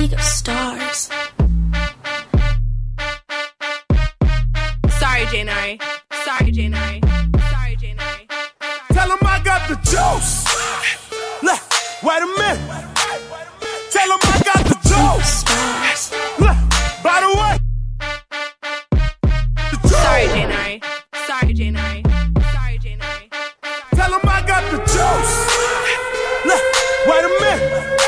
league of stars. Sorry, Janari. Sorry, Janari. Sorry, Janari. Tell him I got the juice. Look, wait a minute. Tell him I got the juice. Look, by the way. The juice. Sorry, Janari. Sorry, Janari. Sorry, Janari. Tell him I got the juice. Look, wait a minute.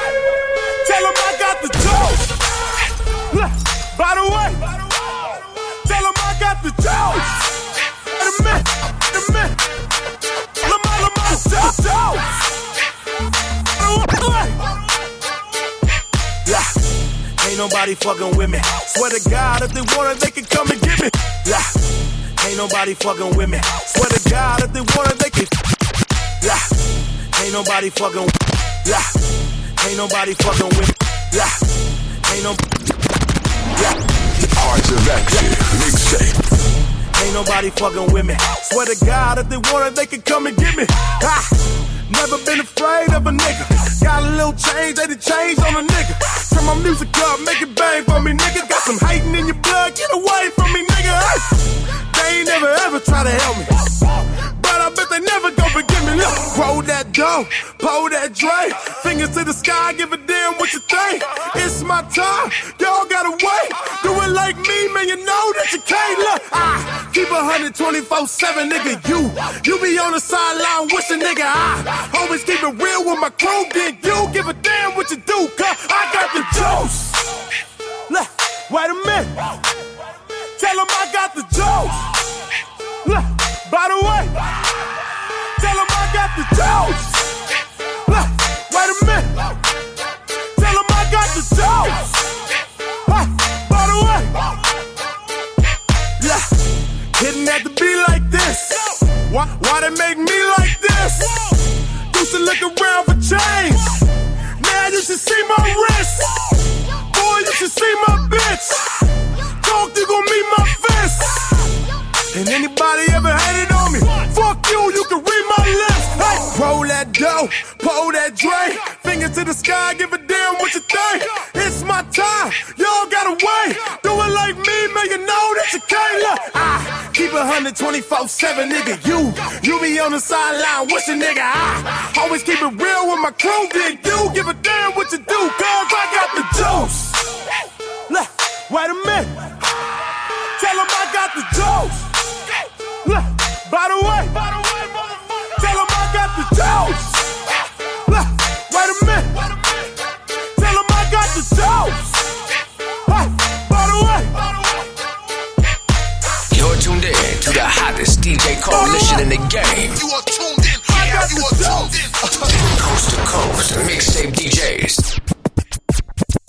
Nobody fucking with me. Swear to God, if they want it, they can come and get me. Yeah. Ain't nobody fucking with me. Swear to God, if they want it, they can. Yeah. Ain't nobody fucking. Yeah. Ain't nobody fucking with me. Yeah. Ain't no. Yeah. Hearts of Action Mixtape. Ain't nobody fucking with me. Swear to God, if they want it, they can come and get me. Ha! Never been afraid of a nigga. Got a little change, they done change on a nigga. Turn my music up, make it bang for me, nigga. Got some hating in your blood, get away from me, nigga. They ain't never ever try to help me. But I bet they never gon' forgive me. Look, roll that dough, pull that Dre. Fingers to the sky, give a damn what you think. It's my time, y'all gotta 124-7, nigga, you. You be on the sideline wishing, nigga, I always keep it real with my crew. Then you give a damn what you do. Make me like this? Used to look around for change. Now you should see my wrist. Boy, you should see my bitch. Talk, you gon' meet my fist. And anybody ever hated on me? Fuck you, you can read my lips. Hey, roll that dough, pull that Dre. Finger to the sky, give a damn what you think. It's my time, 124-7, nigga, you. You be on the sideline, what's your nigga? I always keep it real with my crew, then you give a damn what you do, cause I got the juice. Wait a minute. Tell them I got the juice. By the way, by the way. DJ coalition in the game. You are tuned in. I got You are tuned juice. in. Coast to coast, mixtape DJ